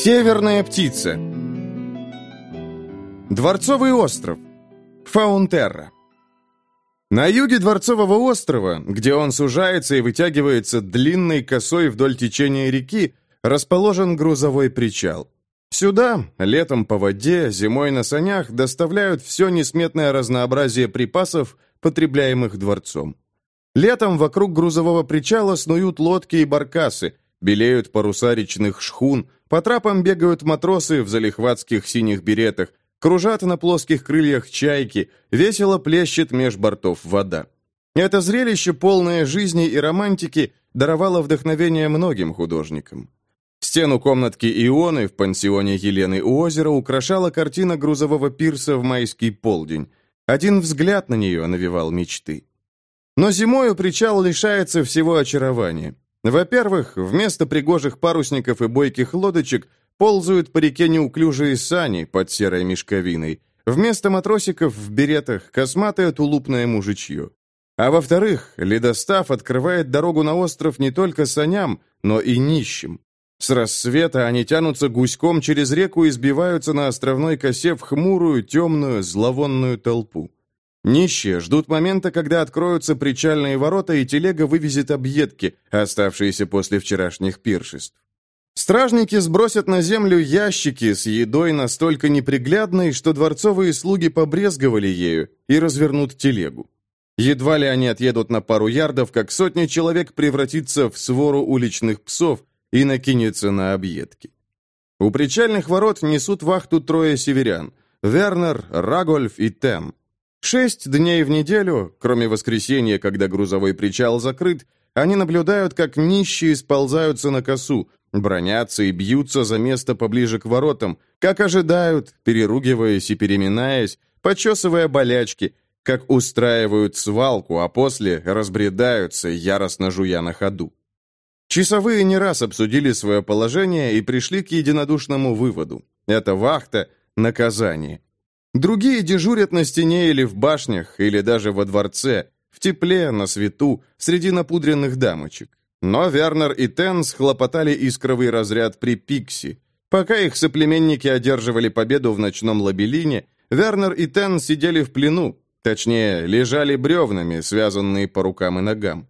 Северная птица. Дворцовый остров. Фаунтерра. На юге Дворцового острова, где он сужается и вытягивается длинной косой вдоль течения реки, расположен грузовой причал. Сюда, летом по воде, зимой на санях, доставляют все несметное разнообразие припасов, потребляемых дворцом. Летом вокруг грузового причала снуют лодки и баркасы, белеют паруса речных шхун, по трапам бегают матросы в залихватских синих беретах, кружат на плоских крыльях чайки, весело плещет меж бортов вода. Это зрелище, полное жизни и романтики, даровало вдохновение многим художникам. Стену комнатки Ионы в пансионе Елены у озера украшала картина грузового пирса в майский полдень. Один взгляд на нее навевал мечты. Но зимою причал лишается всего очарования. Во-первых, вместо пригожих парусников и бойких лодочек ползают по реке неуклюжие сани под серой мешковиной. Вместо матросиков в беретах косматое тулупное мужичье. А во-вторых, ледостав открывает дорогу на остров не только саням, но и нищим. С рассвета они тянутся гуськом через реку и сбиваются на островной косе в хмурую, темную, зловонную толпу. Нищие ждут момента, когда откроются причальные ворота и телега вывезет объедки, оставшиеся после вчерашних пиршеств. Стражники сбросят на землю ящики с едой настолько неприглядной, что дворцовые слуги побрезговали ею и развернут телегу. Едва ли они отъедут на пару ярдов, как сотни человек превратится в свору уличных псов, и накинется на объедки. У причальных ворот несут вахту трое северян – Вернер, Рагольф и Тем. Шесть дней в неделю, кроме воскресенья, когда грузовой причал закрыт, они наблюдают, как нищие сползаются на косу, бронятся и бьются за место поближе к воротам, как ожидают, переругиваясь и переминаясь, почесывая болячки, как устраивают свалку, а после разбредаются, яростно жуя на ходу. Часовые не раз обсудили свое положение и пришли к единодушному выводу. Это вахта – наказание. Другие дежурят на стене или в башнях, или даже во дворце, в тепле, на свету, среди напудренных дамочек. Но Вернер и Тенс хлопотали искровый разряд при Пикси. Пока их соплеменники одерживали победу в ночном лабелине, Вернер и Тен сидели в плену, точнее, лежали бревнами, связанные по рукам и ногам.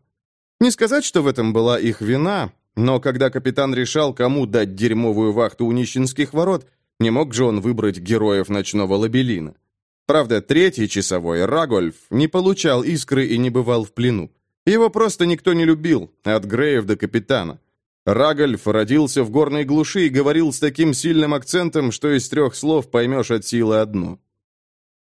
Не сказать, что в этом была их вина, но когда капитан решал, кому дать дерьмовую вахту у нищенских ворот, не мог же он выбрать героев ночного лабелина. Правда, третий часовой, Рагольф, не получал искры и не бывал в плену. Его просто никто не любил, от Греев до капитана. Рагольф родился в горной глуши и говорил с таким сильным акцентом, что из трех слов поймешь от силы одно.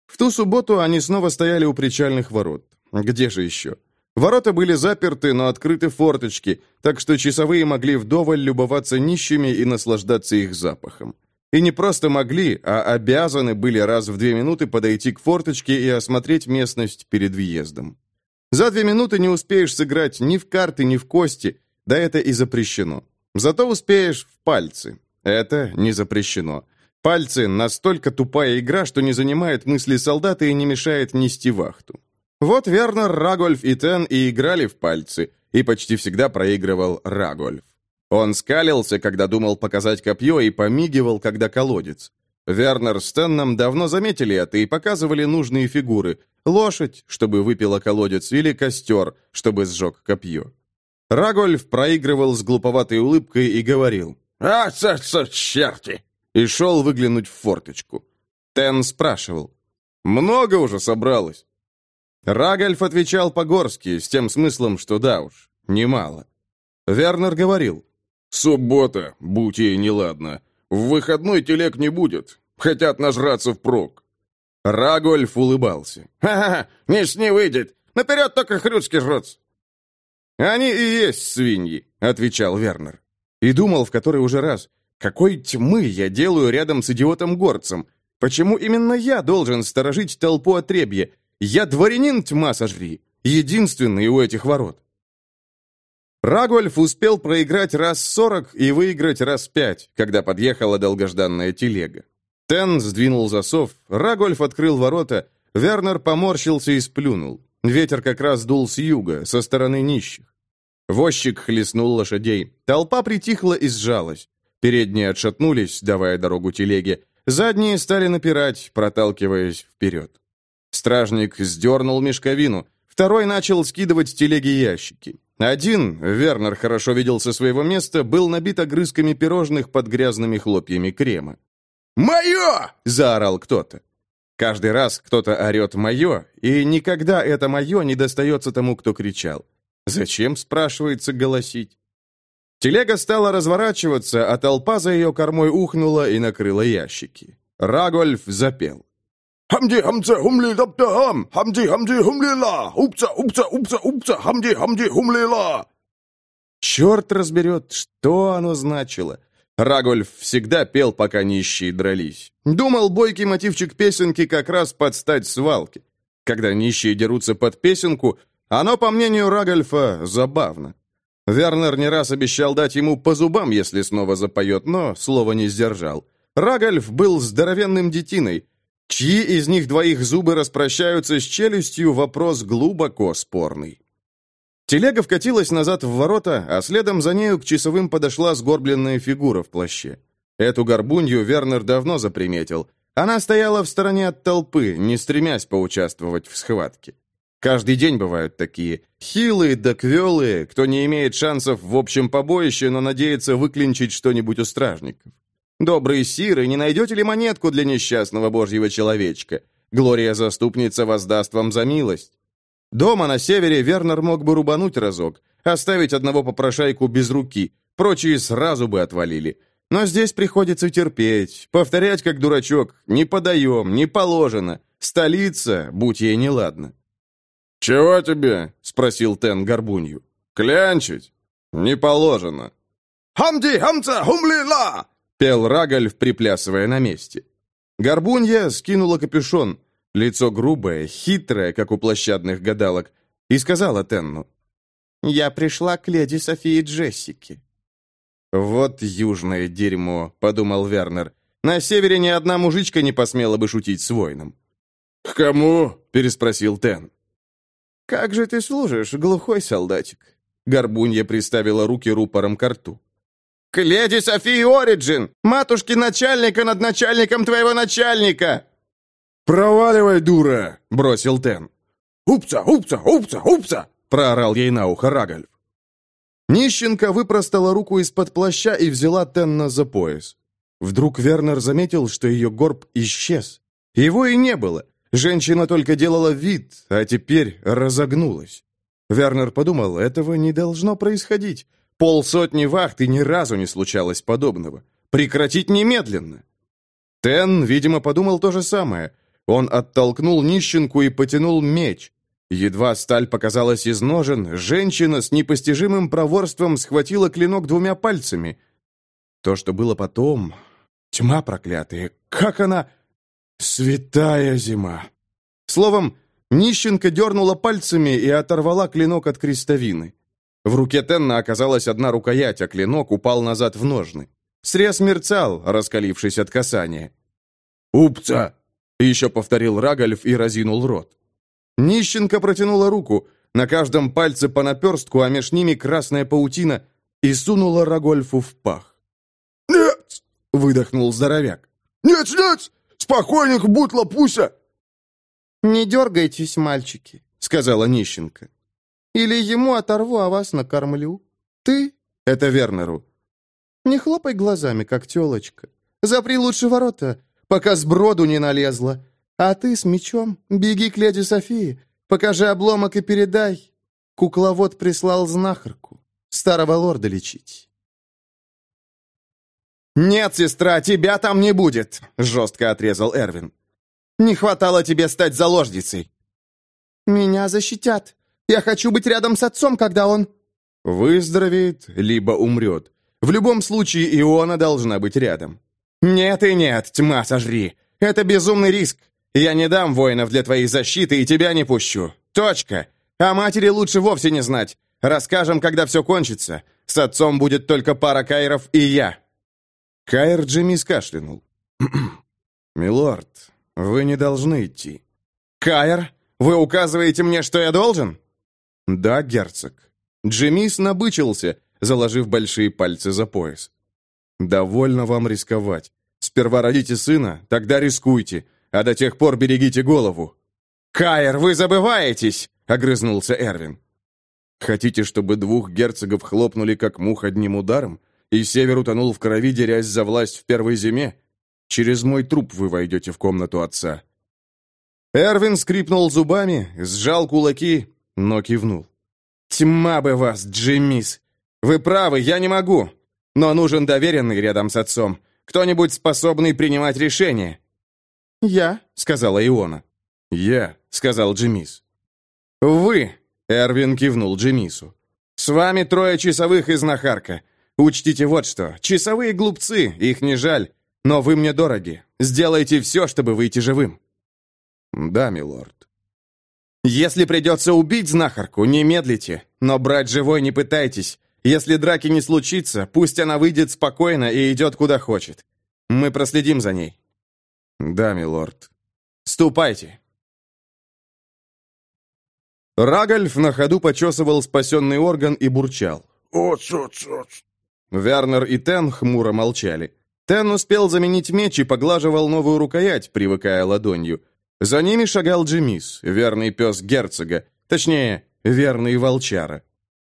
В ту субботу они снова стояли у причальных ворот. Где же еще? Ворота были заперты, но открыты форточки, так что часовые могли вдоволь любоваться нищими и наслаждаться их запахом. И не просто могли, а обязаны были раз в две минуты подойти к форточке и осмотреть местность перед въездом. За две минуты не успеешь сыграть ни в карты, ни в кости, да это и запрещено. Зато успеешь в пальцы. Это не запрещено. Пальцы – настолько тупая игра, что не занимает мысли солдата и не мешает нести вахту. Вот Вернер, Рагольф и Тен и играли в пальцы, и почти всегда проигрывал Рагольф. Он скалился, когда думал показать копье, и помигивал, когда колодец. Вернер с Тенном давно заметили это и показывали нужные фигуры. Лошадь, чтобы выпила колодец, или костер, чтобы сжег копье. Рагольф проигрывал с глуповатой улыбкой и говорил «А, царство, черти!» и шел выглянуть в форточку. Тен спрашивал «Много уже собралось?» Рагальф отвечал по-горски, с тем смыслом, что да уж, немало. Вернер говорил, «Суббота, будь ей неладно. В выходной телег не будет. Хотят нажраться впрок». Рагольф улыбался. «Ха-ха, nis не выйдет. Наперед только хрюцки жрутся». «Они и есть свиньи», — отвечал Вернер. И думал в который уже раз, какой тьмы я делаю рядом с идиотом-горцем? Почему именно я должен сторожить толпу отребья, я дворянин, тьма сожри, единственный у этих ворот. Рагольф успел проиграть раз сорок и выиграть раз пять, когда подъехала долгожданная телега. Тен сдвинул засов, Рагольф открыл ворота, Вернер поморщился и сплюнул. Ветер как раз дул с юга, со стороны нищих. Возчик хлестнул лошадей. Толпа притихла и сжалась. Передние отшатнулись, давая дорогу телеге. Задние стали напирать, проталкиваясь вперед. Стражник сдернул мешковину. Второй начал скидывать с телеги ящики. Один, Вернер хорошо видел со своего места, был набит огрызками пирожных под грязными хлопьями крема. «Мое!» — заорал кто-то. Каждый раз кто-то орет «моё», и никогда это «моё» не достается тому, кто кричал. Зачем, спрашивается, голосить? Телега стала разворачиваться, а толпа за ее кормой ухнула и накрыла ящики. Рагольф запел. Хамди, хамце, хумли, лаптахам! Хамди, хамди, хумлила! Упца, упца, упца, упца! Хамди, хамди, хумлила! Черт разберет, что оно значило. Рагольф всегда пел, пока нищие дрались. Думал, бойкий мотивчик песенки как раз под стать свалке. Когда нищие дерутся под песенку, оно, по мнению Рагольфа, забавно. Вернер не раз обещал дать ему по зубам, если снова запоет, но слова не сдержал. Рагольф был здоровенным детиной, Чьи из них двоих зубы распрощаются с челюстью, вопрос глубоко спорный. Телега вкатилась назад в ворота, а следом за нею к часовым подошла сгорбленная фигура в плаще. Эту горбунью Вернер давно заприметил. Она стояла в стороне от толпы, не стремясь поучаствовать в схватке. Каждый день бывают такие. Хилые да квелые, кто не имеет шансов в общем побоище, но надеется выклинчить что-нибудь у стражников. Добрые сиры, не найдете ли монетку для несчастного божьего человечка? Глория-заступница воздаст вам за милость. Дома на севере Вернер мог бы рубануть разок, оставить одного попрошайку без руки, прочие сразу бы отвалили. Но здесь приходится терпеть, повторять как дурачок, не подаем, не положено. Столица, будь ей неладно. «Чего тебе?» — спросил Тен горбунью. «Клянчить? Не положено». «Хамди, хамца, хумлила!» Пел Рагальф, приплясывая на месте. Горбунья скинула капюшон, лицо грубое, хитрое, как у площадных гадалок, и сказала Тенну, «Я пришла к леди Софии Джессике». «Вот южное дерьмо», — подумал Вернер. «На севере ни одна мужичка не посмела бы шутить с воином». «К кому?» — переспросил Тен. «Как же ты служишь, глухой солдатик?» Горбунья приставила руки рупором к рту. «К леди Софии Ориджин! Матушке начальника над начальником твоего начальника!» «Проваливай, дура!» — бросил Тен. «Упца, упца, упца, упца!» — проорал ей на ухо Рагальф. Нищенка выпростала руку из-под плаща и взяла Тенна за пояс. Вдруг Вернер заметил, что ее горб исчез. Его и не было. Женщина только делала вид, а теперь разогнулась. Вернер подумал, этого не должно происходить. Полсотни вахт, и ни разу не случалось подобного. Прекратить немедленно. Тен, видимо, подумал то же самое. Он оттолкнул нищенку и потянул меч. Едва сталь показалась из ножен, женщина с непостижимым проворством схватила клинок двумя пальцами. То, что было потом... Тьма проклятая! Как она... Святая зима! Словом, нищенка дернула пальцами и оторвала клинок от крестовины. В руке Тенна оказалась одна рукоять, а клинок упал назад в ножны. Срез мерцал, раскалившись от касания. «Упца!» — еще повторил Рагальф и разинул рот. Нищенка протянула руку, на каждом пальце по наперстку, а меж ними красная паутина, и сунула Рагольфу в пах. «Нет!» — выдохнул здоровяк. «Нет, нет! Спокойненько, будь лапуся!» «Не дергайтесь, мальчики», — сказала нищенка. Или ему оторву, а вас накормлю. Ты — это Вернеру. Не хлопай глазами, как телочка. Запри лучше ворота, пока с броду не налезла. А ты с мечом беги к леди Софии, покажи обломок и передай. Кукловод прислал знахарку, старого лорда лечить. «Нет, сестра, тебя там не будет!» — жестко отрезал Эрвин. «Не хватало тебе стать заложницей!» «Меня защитят!» Я хочу быть рядом с отцом, когда он...» Выздоровеет, либо умрет. В любом случае, Иона должна быть рядом. «Нет и нет, тьма сожри. Это безумный риск. Я не дам воинов для твоей защиты и тебя не пущу. Точка. А матери лучше вовсе не знать. Расскажем, когда все кончится. С отцом будет только пара кайров и я». Кайр Джимми скашлянул. «Милорд, вы не должны идти». «Кайр, вы указываете мне, что я должен?» «Да, герцог». Джемис набычился, заложив большие пальцы за пояс. «Довольно вам рисковать. Сперва родите сына, тогда рискуйте, а до тех пор берегите голову». «Каир, вы забываетесь!» — огрызнулся Эрвин. «Хотите, чтобы двух герцогов хлопнули как мух одним ударом, и север утонул в крови, дерясь за власть в первой зиме? Через мой труп вы войдете в комнату отца». Эрвин скрипнул зубами, сжал кулаки, но кивнул. «Тьма бы вас, Джиммис! Вы правы, я не могу, но нужен доверенный рядом с отцом, кто-нибудь способный принимать решения». «Я», — сказала Иона. «Я», — сказал Джимис. «Вы», — Эрвин кивнул Джимису. «С вами трое часовых из Нахарка. Учтите вот что. Часовые глупцы, их не жаль. Но вы мне дороги. Сделайте все, чтобы выйти живым». «Да, милорд». «Если придется убить знахарку, не медлите, но брать живой не пытайтесь. Если драки не случится, пусть она выйдет спокойно и идет куда хочет. Мы проследим за ней». «Да, милорд». «Ступайте». Рагальф на ходу почесывал спасенный орган и бурчал. «Оц-оц-оц». Вернер и Тен хмуро молчали. Тен успел заменить меч и поглаживал новую рукоять, привыкая ладонью. За ними шагал Джемис, верный пес герцога, точнее, верный волчара.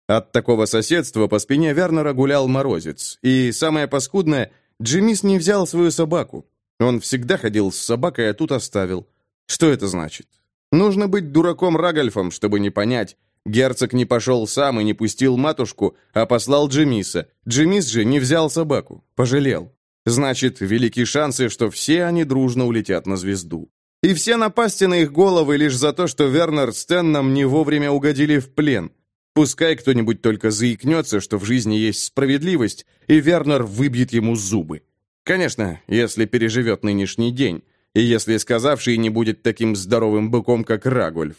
От такого соседства по спине Вернера гулял морозец, и, самое паскудное, Джемис не взял свою собаку. Он всегда ходил с собакой, а тут оставил. Что это значит? Нужно быть дураком Рагальфом, чтобы не понять. Герцог не пошел сам и не пустил матушку, а послал Джемиса. Джемис же не взял собаку, пожалел. Значит, велики шансы, что все они дружно улетят на звезду. И все напасти на их головы лишь за то, что Вернер с Тенном не вовремя угодили в плен. Пускай кто-нибудь только заикнется, что в жизни есть справедливость, и Вернер выбьет ему зубы. Конечно, если переживет нынешний день, и если сказавший не будет таким здоровым быком, как Рагульф.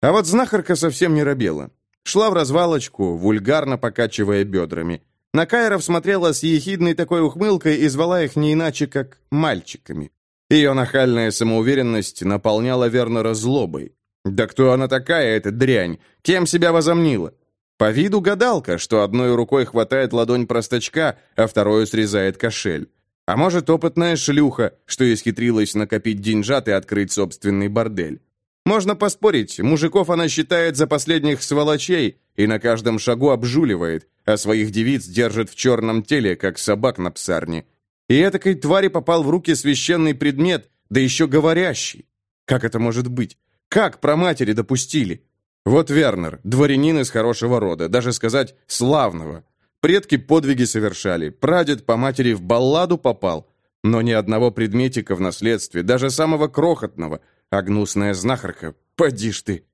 А вот знахарка совсем не робела. Шла в развалочку, вульгарно покачивая бедрами. На Кайров смотрела с ехидной такой ухмылкой и звала их не иначе, как «мальчиками». Ее нахальная самоуверенность наполняла Вернера злобой. Да кто она такая, эта дрянь? Кем себя возомнила? По виду гадалка, что одной рукой хватает ладонь простачка, а вторую срезает кошель. А может, опытная шлюха, что исхитрилась накопить деньжат и открыть собственный бордель. Можно поспорить, мужиков она считает за последних сволочей и на каждом шагу обжуливает, а своих девиц держит в черном теле, как собак на псарне. И этакой твари попал в руки священный предмет, да еще говорящий. Как это может быть? Как про матери допустили? Вот Вернер, дворянин из хорошего рода, даже сказать славного. Предки подвиги совершали, прадед по матери в балладу попал, но ни одного предметика в наследстве, даже самого крохотного, а гнусная знахарка, поди ж ты.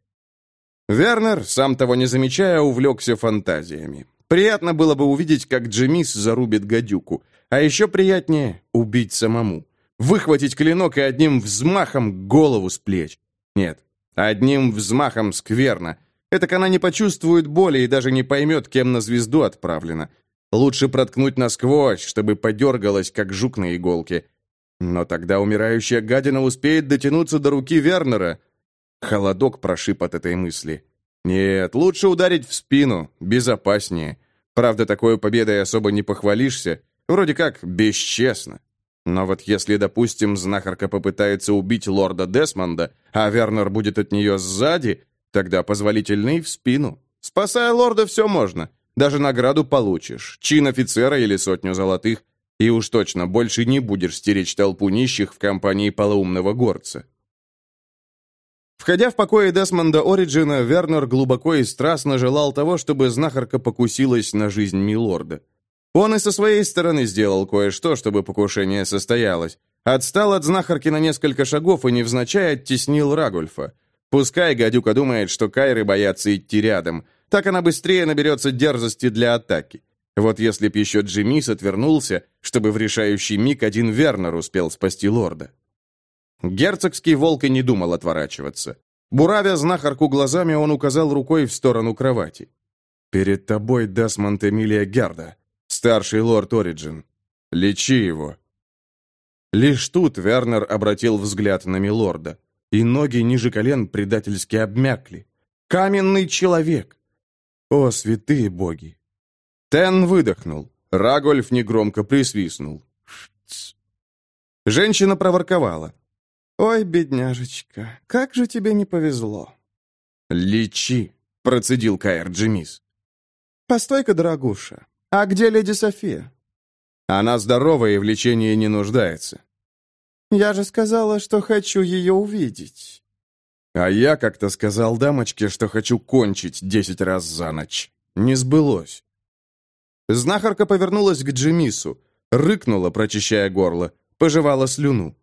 Вернер, сам того не замечая, увлекся фантазиями. Приятно было бы увидеть, как Джемис зарубит гадюку, а еще приятнее — убить самому. Выхватить клинок и одним взмахом голову с плеч. Нет, одним взмахом скверно. Этак она не почувствует боли и даже не поймет, кем на звезду отправлена. Лучше проткнуть насквозь, чтобы подергалась, как жук на иголке. Но тогда умирающая гадина успеет дотянуться до руки Вернера. Холодок прошиб от этой мысли. Нет, лучше ударить в спину, безопаснее. Правда, такой победой особо не похвалишься. Вроде как бесчестно. Но вот если, допустим, знахарка попытается убить лорда Десмонда, а Вернер будет от нее сзади, тогда позволительный в спину. Спасая лорда, все можно. Даже награду получишь, чин офицера или сотню золотых, и уж точно больше не будешь стеречь толпу нищих в компании полоумного горца. Входя в покои Десмонда Ориджина, Вернер глубоко и страстно желал того, чтобы знахарка покусилась на жизнь милорда. Он и со своей стороны сделал кое-что, чтобы покушение состоялось. Отстал от знахарки на несколько шагов и невзначай оттеснил Рагульфа. Пускай гадюка думает, что кайры боятся идти рядом. Так она быстрее наберется дерзости для атаки. Вот если б еще Джимис отвернулся, чтобы в решающий миг один Вернер успел спасти лорда. Герцогский волк и не думал отворачиваться. Буравя знахарку глазами, он указал рукой в сторону кровати. «Перед тобой Десмонд Эмилия Герда. Старший лорд Ориджин. Лечи его». Лишь тут Вернер обратил взгляд на милорда, и ноги ниже колен предательски обмякли. «Каменный человек!» «О, святые боги!» Тен выдохнул. Рагольф негромко присвистнул. Женщина проворковала. «Ой, бедняжечка, как же тебе не повезло!» «Лечи!» — процедил Каэр Джимис. «Постой-ка, дорогуша, а где леди София?» «Она здорова и в лечении не нуждается». «Я же сказала, что хочу ее увидеть». «А я как-то сказал дамочке, что хочу кончить десять раз за ночь. Не сбылось». Знахарка повернулась к Джимису, рыкнула, прочищая горло, пожевала слюну.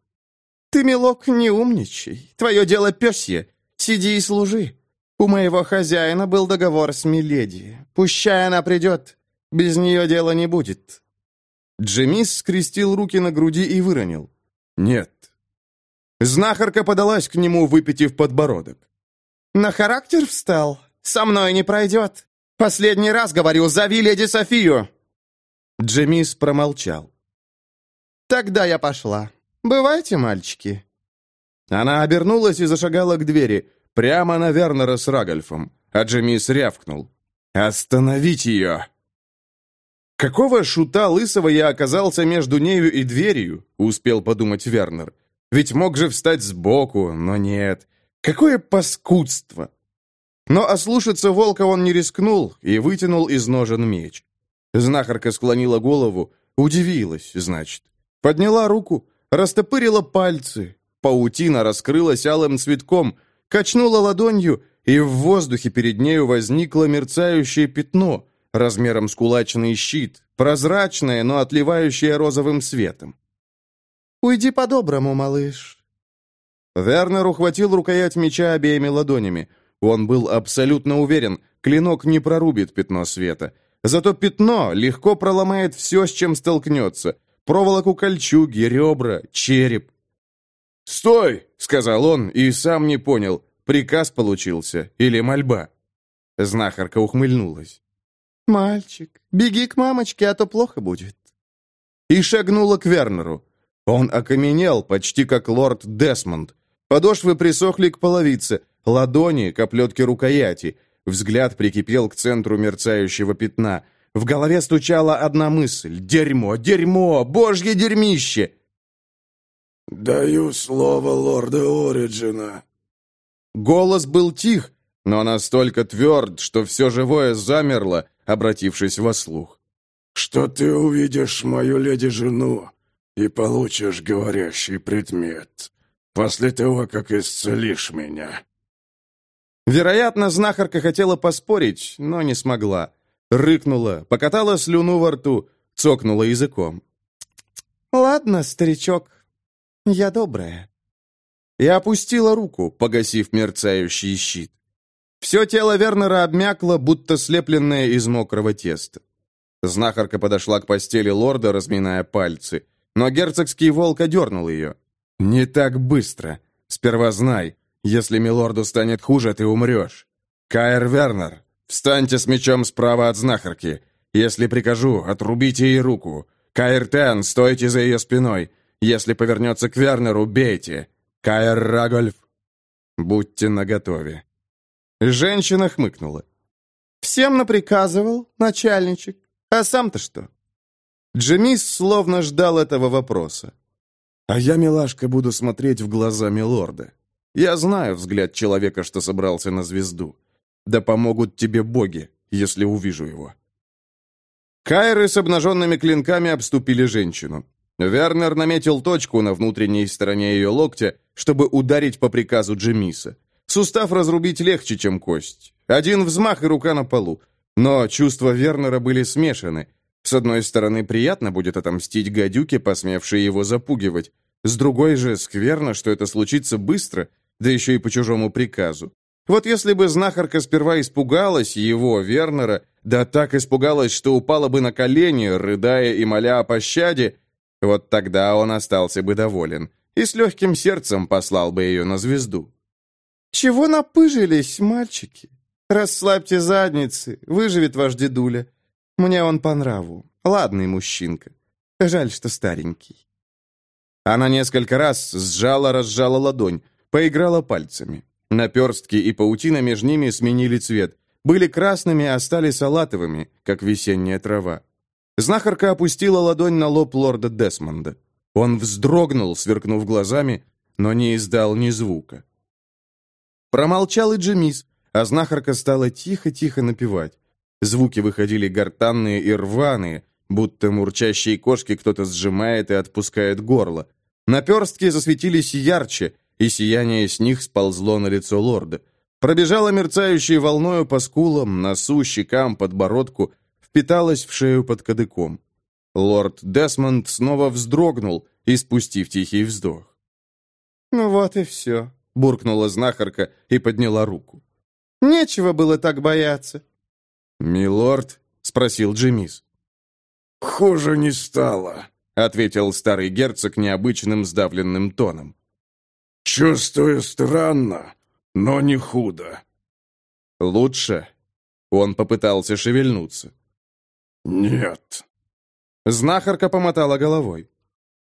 «Ты, милок, не умничай. Твое дело пёсье. Сиди и служи. У моего хозяина был договор с Миледи. Пущай она придет. Без нее дела не будет». Джемис скрестил руки на груди и выронил. «Нет». Знахарка подалась к нему, выпитив подбородок. «На характер встал? Со мной не пройдет. Последний раз говорю, зови леди Софию!» Джемис промолчал. «Тогда я пошла. Бывайте, мальчики». Она обернулась и зашагала к двери, прямо на Вернера с Рагольфом, а Джемис рявкнул. «Остановить ее!» «Какого шута лысого я оказался между нею и дверью?» — успел подумать Вернер. «Ведь мог же встать сбоку, но нет. Какое паскудство!» Но ослушаться волка он не рискнул и вытянул из ножен меч. Знахарка склонила голову, удивилась, значит. Подняла руку, растопырила пальцы. Паутина раскрылась алым цветком, качнула ладонью, и в воздухе перед нею возникло мерцающее пятно, размером с кулачный щит, прозрачное, но отливающее розовым светом. «Уйди по-доброму, малыш». Вернер ухватил рукоять меча обеими ладонями. Он был абсолютно уверен, клинок не прорубит пятно света. Зато пятно легко проломает все, с чем столкнется, проволоку кольчуги, ребра, череп. «Стой!» — сказал он, и сам не понял, приказ получился или мольба. Знахарка ухмыльнулась. «Мальчик, беги к мамочке, а то плохо будет». И шагнула к Вернеру. Он окаменел, почти как лорд Десмонд. Подошвы присохли к половице, ладони к рукояти. Взгляд прикипел к центру мерцающего пятна — в голове стучала одна мысль. «Дерьмо! Дерьмо! Божье дерьмище!» «Даю слово лорда Ориджина». Голос был тих, но настолько тверд, что все живое замерло, обратившись во слух. «Что ты увидишь мою леди-жену и получишь говорящий предмет после того, как исцелишь меня». Вероятно, знахарка хотела поспорить, но не смогла. Рыкнула, покатала слюну во рту, цокнула языком. «Ладно, старичок, я добрая». И опустила руку, погасив мерцающий щит. Все тело Вернера обмякло, будто слепленное из мокрого теста. Знахарка подошла к постели лорда, разминая пальцы. Но герцогский волк одернул ее. «Не так быстро. Сперва знай, если милорду станет хуже, ты умрешь. Каэр Вернер, Встаньте с мечом справа от знахарки. Если прикажу, отрубите ей руку. Каэр стойте за ее спиной. Если повернется к Вернеру, бейте. Каэр Рагольф, будьте наготове». Женщина хмыкнула. «Всем наприказывал, начальничек. А сам-то что?» Джемис словно ждал этого вопроса. «А я, милашка, буду смотреть в глаза милорда. Я знаю взгляд человека, что собрался на звезду. Да помогут тебе боги, если увижу его». Кайры с обнаженными клинками обступили женщину. Вернер наметил точку на внутренней стороне ее локтя, чтобы ударить по приказу Джемиса. Сустав разрубить легче, чем кость. Один взмах и рука на полу. Но чувства Вернера были смешаны. С одной стороны, приятно будет отомстить гадюке, посмевшей его запугивать. С другой же, скверно, что это случится быстро, да еще и по чужому приказу. Вот если бы знахарка сперва испугалась его, Вернера, да так испугалась, что упала бы на колени, рыдая и моля о пощаде, вот тогда он остался бы доволен и с легким сердцем послал бы ее на звезду. «Чего напыжились, мальчики? Расслабьте задницы, выживет ваш дедуля. Мне он по нраву, ладный мужчинка. Жаль, что старенький». Она несколько раз сжала-разжала ладонь, поиграла пальцами. Наперстки и паутина между ними сменили цвет. Были красными, а стали салатовыми, как весенняя трава. Знахарка опустила ладонь на лоб лорда Десмонда. Он вздрогнул, сверкнув глазами, но не издал ни звука. Промолчал и Джемис, а знахарка стала тихо-тихо напевать. Звуки выходили гортанные и рваные, будто мурчащие кошки кто-то сжимает и отпускает горло. Наперстки засветились ярче, и сияние с них сползло на лицо лорда. Пробежало мерцающей волною по скулам, носу, щекам, подбородку, впиталось в шею под кадыком. Лорд Десмонд снова вздрогнул, испустив тихий вздох. «Ну вот и все», — буркнула знахарка и подняла руку. «Нечего было так бояться». «Милорд?» — спросил Джемис. «Хуже не стало», — ответил старый герцог необычным сдавленным тоном. «Чувствую странно, но не худо». «Лучше?» Он попытался шевельнуться. «Нет». Знахарка помотала головой.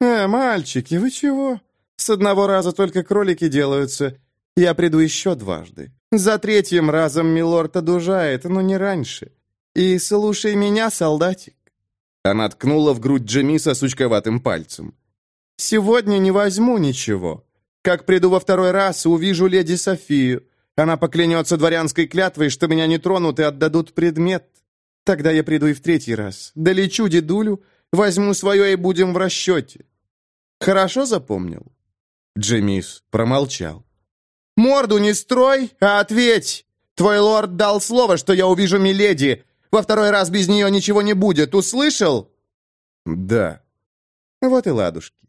«Э, мальчики, вы чего? С одного раза только кролики делаются. Я приду еще дважды. За третьим разом милорд одужает, но не раньше. И слушай меня, солдатик. Она ткнула в грудь Джемиса сучковатым пальцем. «Сегодня не возьму ничего. Как приду во второй раз, увижу леди Софию. Она поклянется дворянской клятвой, что меня не тронут и отдадут предмет. Тогда я приду и в третий раз. Долечу дедулю, возьму свое и будем в расчете. Хорошо запомнил?» Джемис промолчал. «Морду не строй, а ответь! Твой лорд дал слово, что я увижу Миледи, во второй раз без нее ничего не будет, услышал?» «Да». «Вот и ладушки».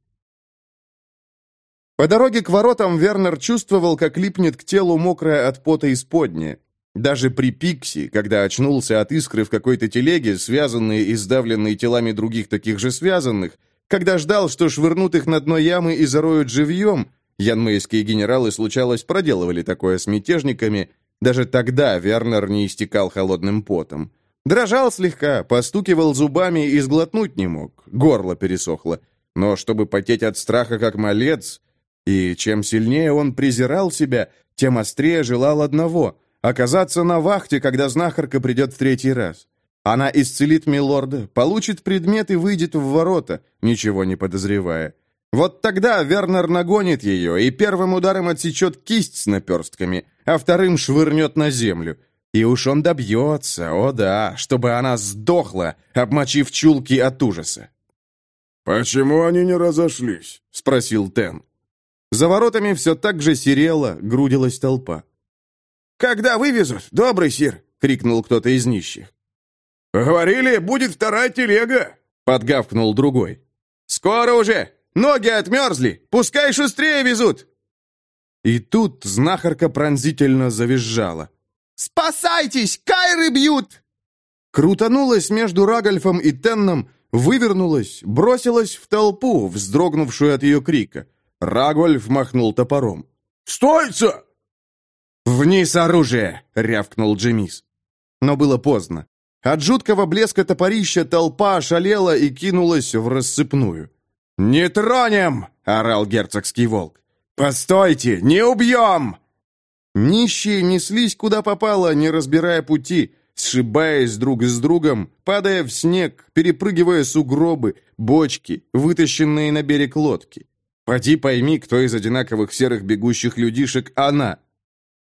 По дороге к воротам Вернер чувствовал, как липнет к телу мокрая от пота исподняя. Даже при Пикси, когда очнулся от искры в какой-то телеге, связанные и сдавленные телами других таких же связанных, когда ждал, что швырнут их на дно ямы и зароют живьем, янмейские генералы, случалось, проделывали такое с мятежниками, даже тогда Вернер не истекал холодным потом. Дрожал слегка, постукивал зубами и сглотнуть не мог, горло пересохло. Но чтобы потеть от страха, как малец, и чем сильнее он презирал себя, тем острее желал одного — оказаться на вахте, когда знахарка придет в третий раз. Она исцелит милорда, получит предмет и выйдет в ворота, ничего не подозревая. Вот тогда Вернер нагонит ее и первым ударом отсечет кисть с наперстками, а вторым швырнет на землю. И уж он добьется, о да, чтобы она сдохла, обмочив чулки от ужаса. «Почему они не разошлись?» — спросил Тен. За воротами все так же серело, грудилась толпа. «Когда вывезут, добрый сир?» — крикнул кто-то из нищих. «Говорили, будет вторая телега!» — подгавкнул другой. «Скоро уже! Ноги отмерзли! Пускай шустрее везут!» И тут знахарка пронзительно завизжала. «Спасайтесь! Кайры бьют!» Крутанулась между Рагольфом и Тенном, вывернулась, бросилась в толпу, вздрогнувшую от ее крика. Рагольф махнул топором. «Стойте!» «Вниз оружие!» — рявкнул Джемис. Но было поздно. От жуткого блеска топорища толпа ошалела и кинулась в рассыпную. «Не тронем!» — орал герцогский волк. «Постойте! Не убьем!» Нищие неслись куда попало, не разбирая пути, сшибаясь друг с другом, падая в снег, перепрыгивая сугробы, бочки, вытащенные на берег лодки. Поди пойми, кто из одинаковых серых бегущих людишек она.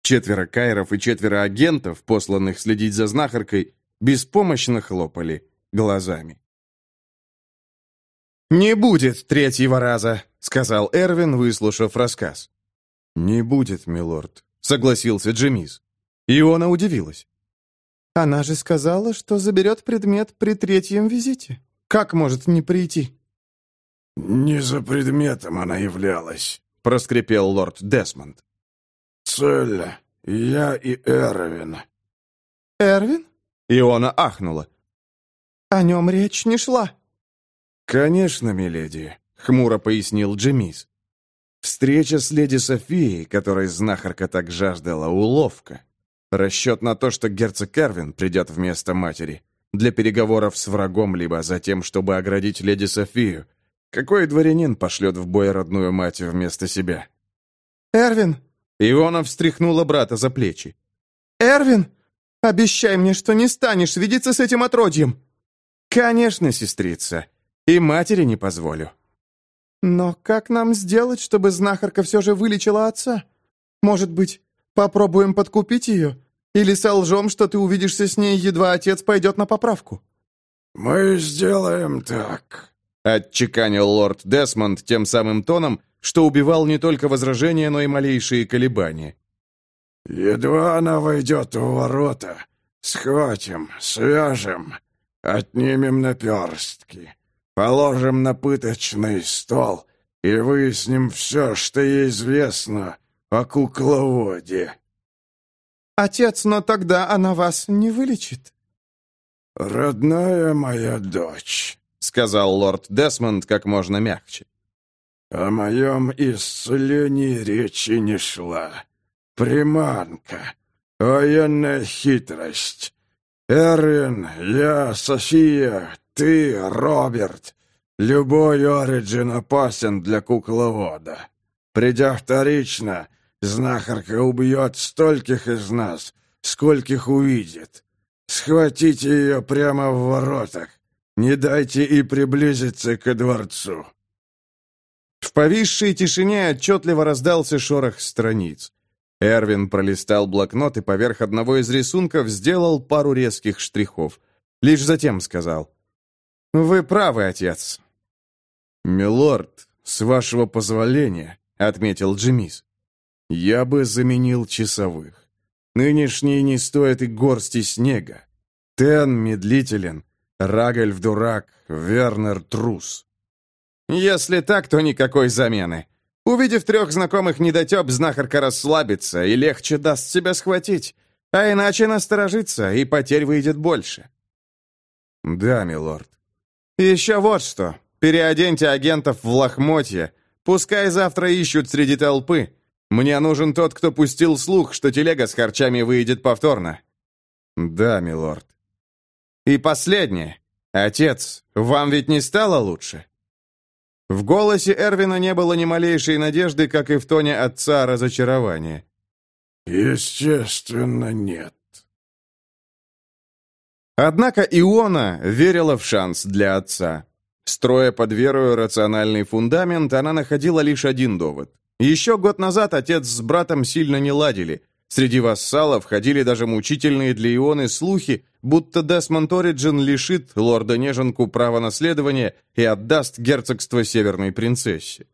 Четверо кайров и четверо агентов, посланных следить за знахаркой, беспомощно хлопали глазами. «Не будет третьего раза», — сказал Эрвин, выслушав рассказ. «Не будет, милорд», — согласился Джемис. Иона удивилась. «Она же сказала, что заберет предмет при третьем визите. Как может не прийти?» «Не за предметом она являлась», — проскрипел лорд Десмонд. «Цель я и Эрвин». «Эрвин?» — Иона ахнула. «О нем речь не шла». «Конечно, миледи», — хмуро пояснил Джемис. Встреча с леди Софией, которой знахарка так жаждала, уловка. Расчет на то, что герцог Кервин придет вместо матери. Для переговоров с врагом, либо за тем, чтобы оградить леди Софию. Какой дворянин пошлет в бой родную мать вместо себя? «Эрвин!» Иона встряхнула брата за плечи. «Эрвин, обещай мне, что не станешь видеться с этим отродьем!» «Конечно, сестрица. И матери не позволю». «Но как нам сделать, чтобы знахарка все же вылечила отца? Может быть, попробуем подкупить ее? Или солжем, что ты увидишься с ней, едва отец пойдет на поправку?» «Мы сделаем так», — отчеканил лорд Десмонд тем самым тоном, что убивал не только возражения, но и малейшие колебания. «Едва она войдет в ворота, схватим, свяжем, отнимем наперстки, положим на пыточный стол и выясним все, что ей известно о кукловоде». «Отец, но тогда она вас не вылечит». «Родная моя дочь», — сказал лорд Десмонд как можно мягче. «О моем исцелении речи не шла. Приманка, военная хитрость. Эрвин, я, София, ты, Роберт. Любой Ориджин опасен для кукловода. Придя вторично, знахарка убьет стольких из нас, скольких увидит. Схватите ее прямо в воротах. Не дайте и приблизиться ко дворцу». В повисшей тишине отчетливо раздался шорох страниц. Эрвин пролистал блокнот и поверх одного из рисунков сделал пару резких штрихов. Лишь затем сказал. «Вы правы, отец». «Милорд, с вашего позволения», — отметил Джимис, — «я бы заменил часовых. Нынешние не стоят и горсти снега. Тен медлителен, Рагельф дурак, Вернер трус. Если так, то никакой замены. Увидев трех знакомых недотеп, знахарка расслабится и легче даст себя схватить, а иначе насторожится, и потерь выйдет больше. Да, милорд. Еще вот что. Переоденьте агентов в лохмотье. Пускай завтра ищут среди толпы. Мне нужен тот, кто пустил слух, что телега с харчами выйдет повторно». «Да, милорд». «И последнее. Отец, вам ведь не стало лучше?» В голосе Эрвина не было ни малейшей надежды, как и в тоне отца разочарования. «Естественно, нет». Однако Иона верила в шанс для отца. Строя под верою рациональный фундамент, она находила лишь один довод. Еще год назад отец с братом сильно не ладили. Среди вассалов ходили даже мучительные для Ионы слухи, будто Десмонд Ориджин лишит лорда-неженку права наследования и отдаст герцогство северной принцессе.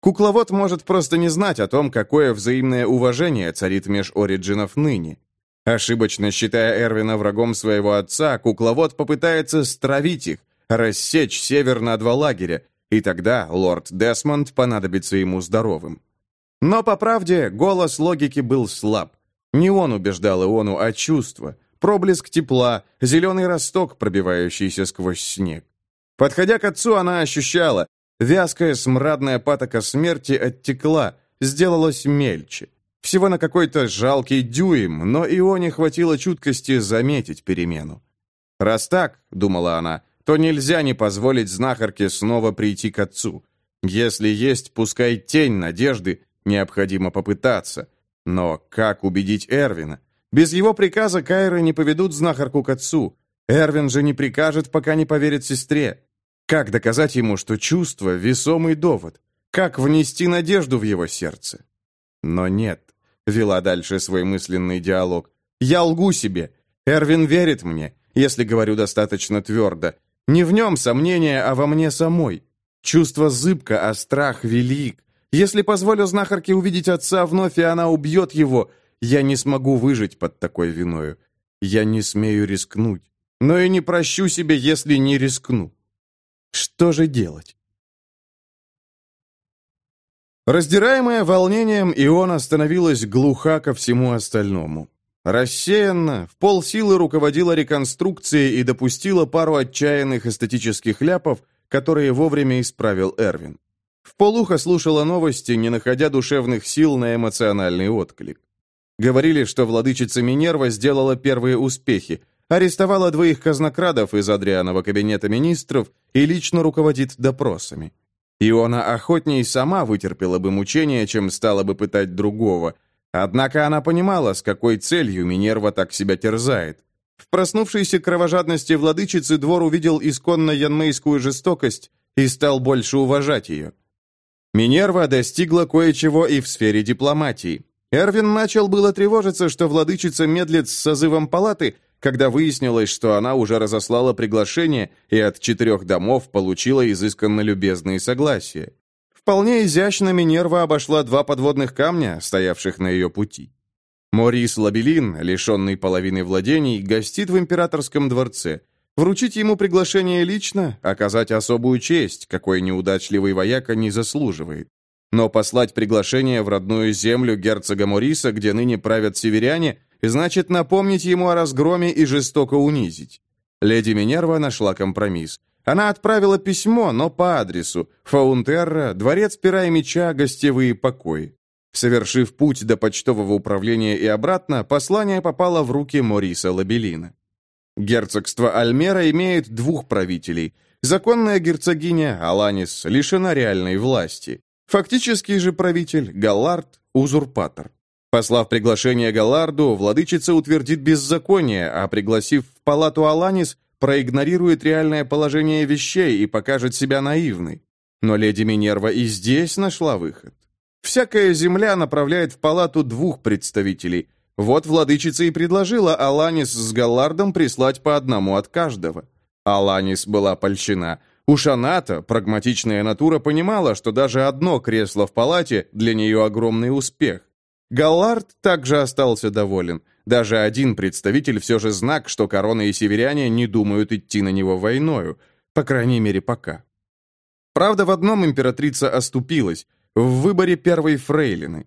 Кукловод может просто не знать о том, какое взаимное уважение царит меж Ориджинов ныне. Ошибочно считая Эрвина врагом своего отца, кукловод попытается стравить их, рассечь север на два лагеря, и тогда лорд Десмонд понадобится ему здоровым. Но, по правде, голос логики был слаб. Не он убеждал Иону, а чувство, проблеск тепла, зеленый росток, пробивающийся сквозь снег. Подходя к отцу, она ощущала, вязкая смрадная патока смерти оттекла, сделалась мельче. Всего на какой-то жалкий дюйм, но Ионе хватило чуткости заметить перемену. «Раз так», — думала она, — то нельзя не позволить знахарке снова прийти к отцу. Если есть, пускай тень надежды, необходимо попытаться. Но как убедить Эрвина? Без его приказа Кайры не поведут знахарку к отцу. Эрвин же не прикажет, пока не поверит сестре. Как доказать ему, что чувство — весомый довод? Как внести надежду в его сердце? Но нет, вела дальше свой мысленный диалог. Я лгу себе. Эрвин верит мне, если говорю достаточно твердо. Не в нем сомнение, а во мне самой. Чувство зыбко, а страх велик. Если позволю знахарке увидеть отца вновь, и она убьет его, я не смогу выжить под такой виною. Я не смею рискнуть. Но и не прощу себе, если не рискну. Что же делать? Раздираемая волнением, Иона становилась глуха ко всему остальному. Рассеянно, в полсилы руководила реконструкцией и допустила пару отчаянных эстетических ляпов, которые вовремя исправил Эрвин. В полухо слушала новости, не находя душевных сил на эмоциональный отклик. Говорили, что владычица Минерва сделала первые успехи, арестовала двоих казнокрадов из Адрианова кабинета министров и лично руководит допросами. Иона охотней сама вытерпела бы мучения, чем стала бы пытать другого, Однако она понимала, с какой целью Минерва так себя терзает. В проснувшейся кровожадности владычицы двор увидел исконно янмейскую жестокость и стал больше уважать ее. Минерва достигла кое-чего и в сфере дипломатии. Эрвин начал было тревожиться, что владычица медлит с созывом палаты, когда выяснилось, что она уже разослала приглашение и от четырех домов получила изысканно любезные согласия. Вполне изящно Минерва обошла два подводных камня, стоявших на ее пути. Морис Лабелин, лишенный половины владений, гостит в императорском дворце. Вручить ему приглашение лично, оказать особую честь, какой неудачливый вояка не заслуживает. Но послать приглашение в родную землю герцога Мориса, где ныне правят северяне, значит напомнить ему о разгроме и жестоко унизить. Леди Минерва нашла компромисс. Она отправила письмо, но по адресу Фаунтерра, дворец пера и меча, гостевые покои. Совершив путь до почтового управления и обратно, послание попало в руки Мориса Лабелина. Герцогство Альмера имеет двух правителей. Законная герцогиня Аланис лишена реальной власти. Фактический же правитель Галлард – узурпатор. Послав приглашение Галларду, владычица утвердит беззаконие, а пригласив в палату Аланис, проигнорирует реальное положение вещей и покажет себя наивной. Но леди Минерва и здесь нашла выход. Всякая земля направляет в палату двух представителей. Вот владычица и предложила Аланис с Галлардом прислать по одному от каждого. Аланис была польщена. Уж она-то, прагматичная натура, понимала, что даже одно кресло в палате для нее огромный успех. Галлард также остался доволен. Даже один представитель все же знак, что корона и северяне не думают идти на него войною. По крайней мере, пока. Правда, в одном императрица оступилась в выборе первой фрейлины.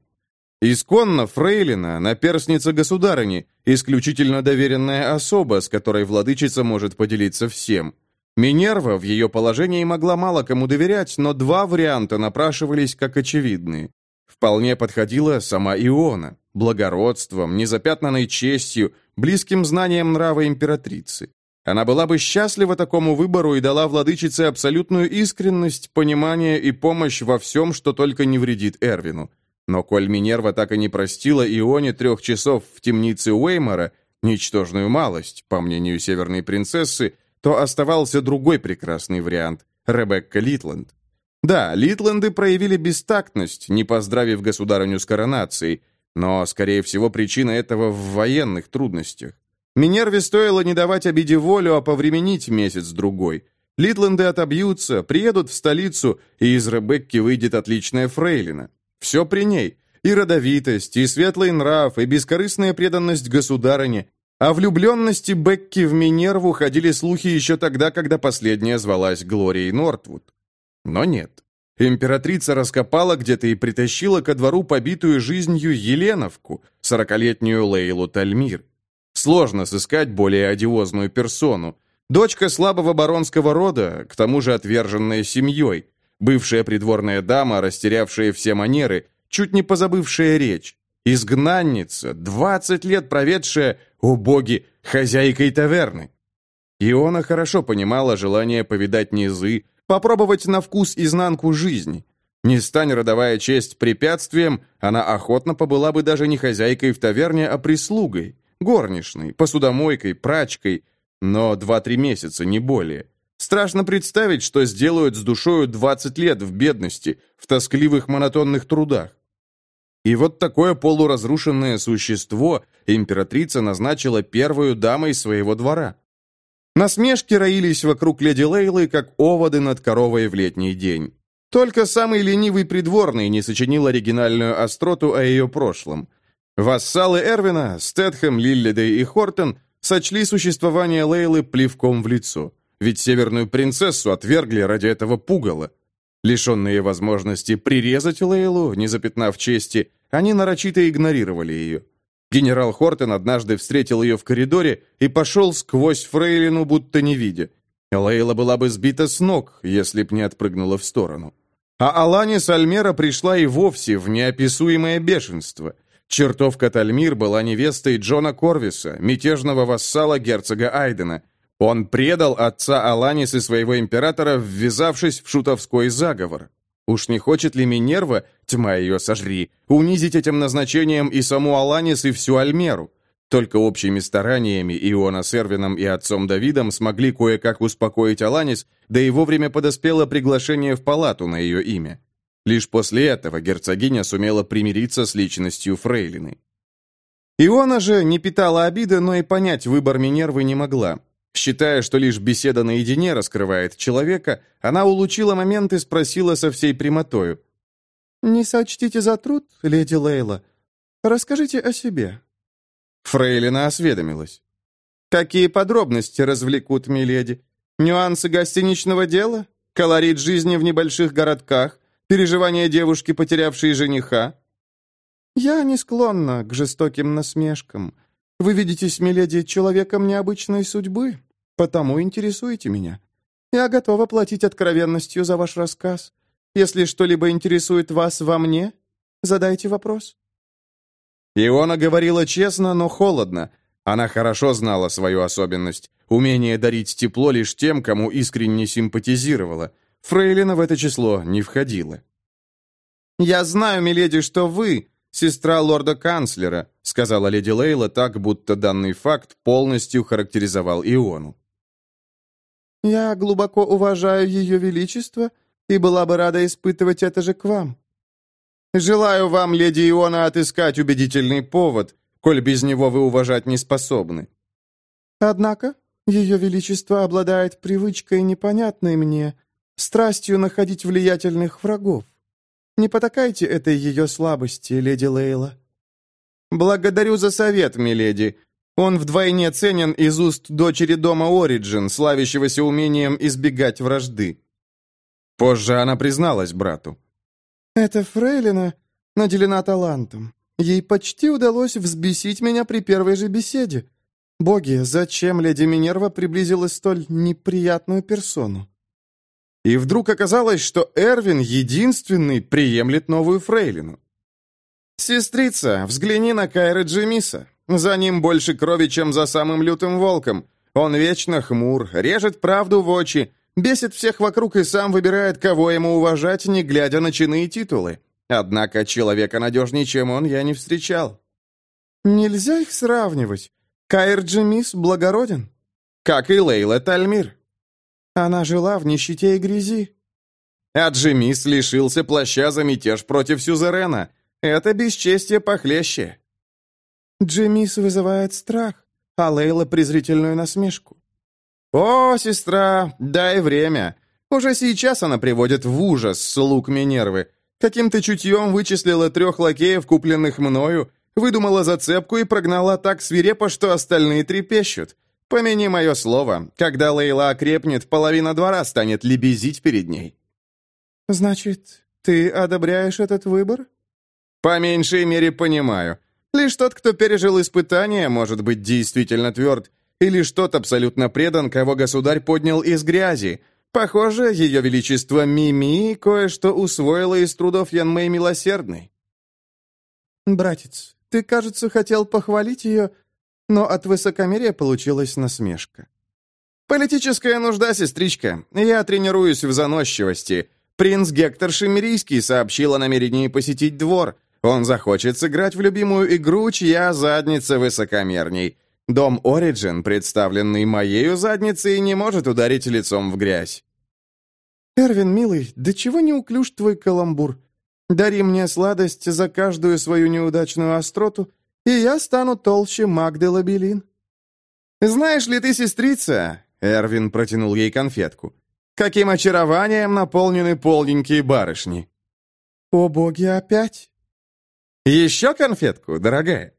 Исконно фрейлина – наперсница государыни, исключительно доверенная особа, с которой владычица может поделиться всем. Минерва в ее положении могла мало кому доверять, но два варианта напрашивались как очевидные. Вполне подходила сама Иона, благородством, незапятнанной честью, близким знанием нрава императрицы. Она была бы счастлива такому выбору и дала владычице абсолютную искренность, понимание и помощь во всем, что только не вредит Эрвину. Но коль Минерва так и не простила Ионе трех часов в темнице Уэймора, ничтожную малость, по мнению северной принцессы, то оставался другой прекрасный вариант – Ребекка Литланд. Да, Литленды проявили бестактность, не поздравив государыню с коронацией, но, скорее всего, причина этого в военных трудностях. Минерве стоило не давать обиде волю, а повременить месяц-другой. Литленды отобьются, приедут в столицу, и из Ребекки выйдет отличная фрейлина. Все при ней. И родовитость, и светлый нрав, и бескорыстная преданность государыне. О влюбленности Бекки в Минерву ходили слухи еще тогда, когда последняя звалась Глорией Нортвуд. Но нет. Императрица раскопала где-то и притащила ко двору побитую жизнью Еленовку, сорокалетнюю Лейлу Тальмир. Сложно сыскать более одиозную персону. Дочка слабого баронского рода, к тому же отверженная семьей. Бывшая придворная дама, растерявшая все манеры, чуть не позабывшая речь. Изгнанница, 20 лет проведшая, о боги, хозяйкой таверны. Иона хорошо понимала желание повидать низы, попробовать на вкус изнанку жизни. Не стань родовая честь препятствием, она охотно побыла бы даже не хозяйкой в таверне, а прислугой горничной, посудомойкой, прачкой, но два-три месяца, не более. Страшно представить, что сделают с душою 20 лет в бедности, в тоскливых монотонных трудах. И вот такое полуразрушенное существо императрица назначила первую дамой своего двора. Насмешки роились вокруг леди Лейлы, как оводы над коровой в летний день. Только самый ленивый придворный не сочинил оригинальную остроту о ее прошлом. Вассалы Эрвина, Стэтхэм, Лиллидей и Хортон сочли существование Лейлы плевком в лицо, ведь северную принцессу отвергли ради этого пугала. Лишенные возможности прирезать Лейлу, не запятнав чести, они нарочито игнорировали ее. Генерал Хортон однажды встретил ее в коридоре и пошел сквозь фрейлину, будто не видя. Лейла была бы сбита с ног, если б не отпрыгнула в сторону. А Аланис Альмера пришла и вовсе в неописуемое бешенство – Чертовка Тальмир была невестой Джона Корвиса, мятежного вассала герцога Айдена. Он предал отца Аланис и своего императора, ввязавшись в шутовской заговор. Уж не хочет ли Минерва, тьма ее сожри, унизить этим назначением и саму Аланис, и всю Альмеру? Только общими стараниями Иона с Эрвином и отцом Давидом смогли кое-как успокоить Аланис, да и вовремя подоспело приглашение в палату на ее имя. Лишь после этого герцогиня сумела примириться с личностью Фрейлины. Иона же не питала обиды, но и понять выбор Минервы не могла. Считая, что лишь беседа наедине раскрывает человека, она улучила момент и спросила со всей прямотою. «Не сочтите за труд, леди Лейла. Расскажите о себе». Фрейлина осведомилась. «Какие подробности развлекут миледи? Нюансы гостиничного дела? Колорит жизни в небольших городках? Переживания девушки, потерявшей жениха?» «Я не склонна к жестоким насмешкам. Вы видитесь, миледи, человеком необычной судьбы, потому интересуете меня. Я готова платить откровенностью за ваш рассказ. Если что-либо интересует вас во мне, задайте вопрос». Иона говорила честно, но холодно. Она хорошо знала свою особенность — умение дарить тепло лишь тем, кому искренне симпатизировала. Фрейлина в это число не входила. «Я знаю, миледи, что вы, сестра лорда-канцлера», сказала леди Лейла так, будто данный факт полностью характеризовал Иону. «Я глубоко уважаю ее величество и была бы рада испытывать это же к вам. Желаю вам, леди Иона, отыскать убедительный повод, коль без него вы уважать не способны. Однако, ее величество обладает привычкой, непонятной мне, страстью находить влиятельных врагов. Не потакайте этой ее слабости, леди Лейла. Благодарю за совет, миледи. Он вдвойне ценен из уст дочери дома Ориджин, славящегося умением избегать вражды. Позже она призналась брату. «Эта фрейлина наделена талантом. Ей почти удалось взбесить меня при первой же беседе. Боги, зачем леди Минерва приблизила столь неприятную персону?» И вдруг оказалось, что Эрвин единственный приемлет новую фрейлину. «Сестрица, взгляни на Кайра Джемиса. За ним больше крови, чем за самым лютым волком. Он вечно хмур, режет правду в очи, Бесит всех вокруг и сам выбирает, кого ему уважать, не глядя на чины и титулы. Однако человека надежнее, чем он, я не встречал. Нельзя их сравнивать. Каир Джемис благороден. Как и Лейла Тальмир. Она жила в нищете и грязи. А Джемис лишился плаща за мятеж против Сюзерена. Это бесчестие похлеще. Джемис вызывает страх, а Лейла презрительную насмешку. «О, сестра, дай время. Уже сейчас она приводит в ужас слуг Минервы. Каким-то чутьем вычислила трех лакеев, купленных мною, выдумала зацепку и прогнала так свирепо, что остальные трепещут. Помяни мое слово, когда Лейла окрепнет, половина двора станет лебезить перед ней». «Значит, ты одобряешь этот выбор?» «По меньшей мере понимаю. Лишь тот, кто пережил испытание, может быть действительно тверд, и лишь тот абсолютно предан, кого государь поднял из грязи. Похоже, ее величество Мими кое-что усвоило из трудов Янмэй Милосердной. «Братец, ты, кажется, хотел похвалить ее, но от высокомерия получилась насмешка». «Политическая нужда, сестричка. Я тренируюсь в заносчивости. Принц Гектор Шемерийский сообщил о намерении посетить двор. Он захочет сыграть в любимую игру, чья задница высокомерней. Дом Ориджин, представленный моею задницей, не может ударить лицом в грязь. «Эрвин, милый, да чего не уклюж твой каламбур? Дари мне сладость за каждую свою неудачную остроту, и я стану толще Магды Лабелин». «Знаешь ли ты, сестрица?» — Эрвин протянул ей конфетку. «Каким очарованием наполнены полненькие барышни!» «О боги, опять?» «Еще конфетку, дорогая?»